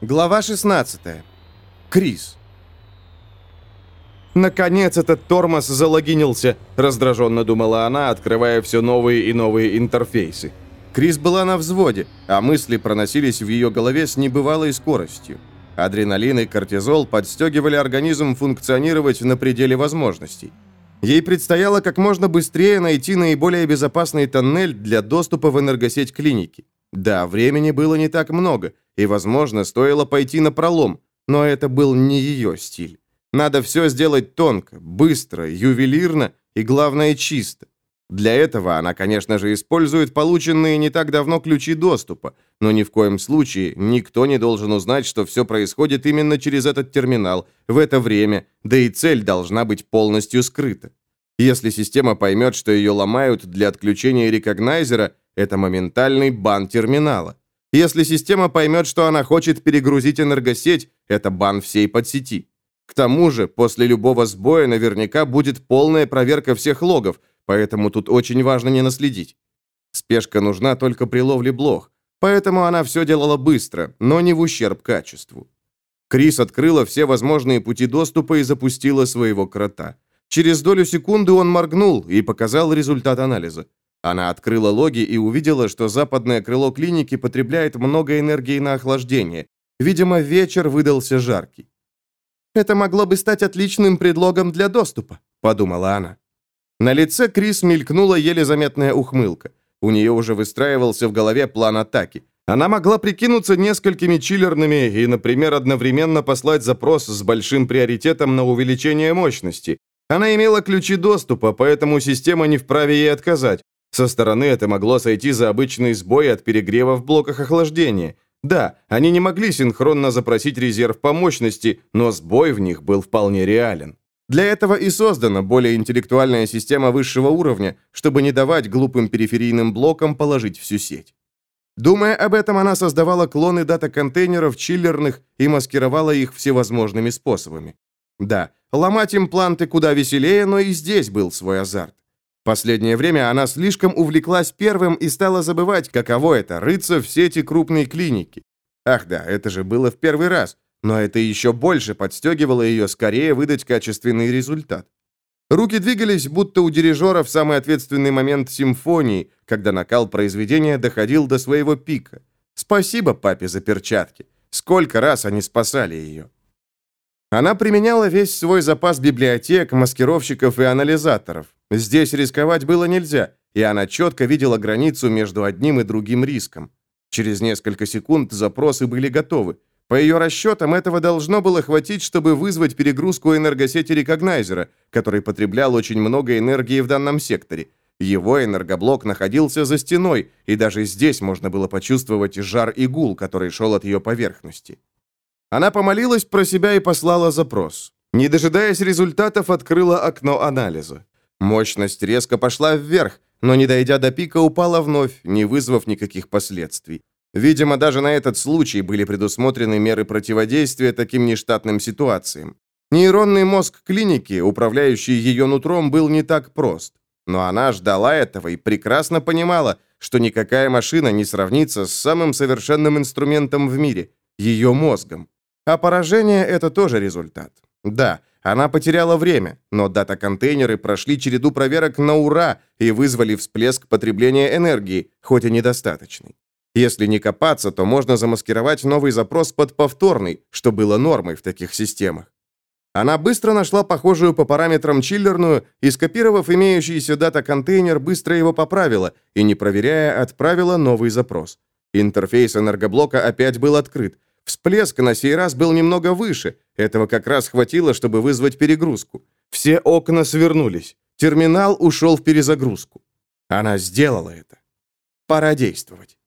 Глава 16. Крис. Наконец этот тормоз залогинился, раздраженно думала она, открывая все новые и новые интерфейсы. Крис была на взводе, а мысли проносились в ее голове с небывалой скоростью. Адреналин и кортизол подстегивали организм функционировать на пределе возможностей. Ей предстояло как можно быстрее найти наиболее безопасный тоннель для доступа в энергосеть клиники. Да, времени было не так много, и, возможно, стоило пойти на пролом, но это был не ее стиль. Надо все сделать тонко, быстро, ювелирно и, главное, чисто. Для этого она, конечно же, использует полученные не так давно ключи доступа, но ни в коем случае никто не должен узнать, что все происходит именно через этот терминал, в это время, да и цель должна быть полностью скрыта. Если система поймет, что ее ломают для отключения рекогнайзера, это моментальный бан терминала. Если система поймет, что она хочет перегрузить энергосеть, это бан всей подсети. К тому же, после любого сбоя наверняка будет полная проверка всех логов, поэтому тут очень важно не наследить. Спешка нужна только при ловле блох, поэтому она все делала быстро, но не в ущерб качеству. Крис открыла все возможные пути доступа и запустила своего крота. Через долю секунды он моргнул и показал результат анализа. Она открыла логи и увидела, что западное крыло клиники потребляет много энергии на охлаждение. Видимо, вечер выдался жаркий. «Это могло бы стать отличным предлогом для доступа», — подумала она. На лице Крис мелькнула еле заметная ухмылка. У нее уже выстраивался в голове план атаки. Она могла прикинуться несколькими чиллерными и, например, одновременно послать запрос с большим приоритетом на увеличение мощности. Она имела ключи доступа, поэтому система не вправе ей отказать. Со стороны это могло сойти за обычный сбой от перегрева в блоках охлаждения. Да, они не могли синхронно запросить резерв по мощности, но сбой в них был вполне реален. Для этого и создана более интеллектуальная система высшего уровня, чтобы не давать глупым периферийным блокам положить всю сеть. Думая об этом, она создавала клоны дата-контейнеров чиллерных и маскировала их всевозможными способами. Да, ломать импланты куда веселее, но и здесь был свой азарт. Последнее время она слишком увлеклась первым и стала забывать, каково это – рыться в сети крупной клиники. Ах да, это же было в первый раз, но это еще больше подстегивало ее скорее выдать качественный результат. Руки двигались, будто у дирижера в самый ответственный момент симфонии, когда накал произведения доходил до своего пика. Спасибо папе за перчатки. Сколько раз они спасали ее. Она применяла весь свой запас библиотек, маскировщиков и анализаторов. Здесь рисковать было нельзя, и она четко видела границу между одним и другим риском. Через несколько секунд запросы были готовы. По ее расчетам, этого должно было хватить, чтобы вызвать перегрузку энергосети рекогнайзера, который потреблял очень много энергии в данном секторе. Его энергоблок находился за стеной, и даже здесь можно было почувствовать жар и гул, который шел от ее поверхности. Она помолилась про себя и послала запрос. Не дожидаясь результатов, открыла окно анализа. Мощность резко пошла вверх, но, не дойдя до пика, упала вновь, не вызвав никаких последствий. Видимо, даже на этот случай были предусмотрены меры противодействия таким нештатным ситуациям. Нейронный мозг клиники, управляющий ее нутром, был не так прост. Но она ждала этого и прекрасно понимала, что никакая машина не сравнится с самым совершенным инструментом в мире – ее мозгом. А поражение – это тоже результат. Да, она потеряла время, но дата-контейнеры прошли череду проверок на ура и вызвали всплеск потребления энергии, хоть и недостаточный. Если не копаться, то можно замаскировать новый запрос под повторный, что было нормой в таких системах. Она быстро нашла похожую по параметрам чиллерную и, скопировав имеющийся дата-контейнер, быстро его поправила и, не проверяя, отправила новый запрос. Интерфейс энергоблока опять был открыт, Всплеск на сей раз был немного выше. Этого как раз хватило, чтобы вызвать перегрузку. Все окна свернулись. Терминал ушел в перезагрузку. Она сделала это. Пора действовать.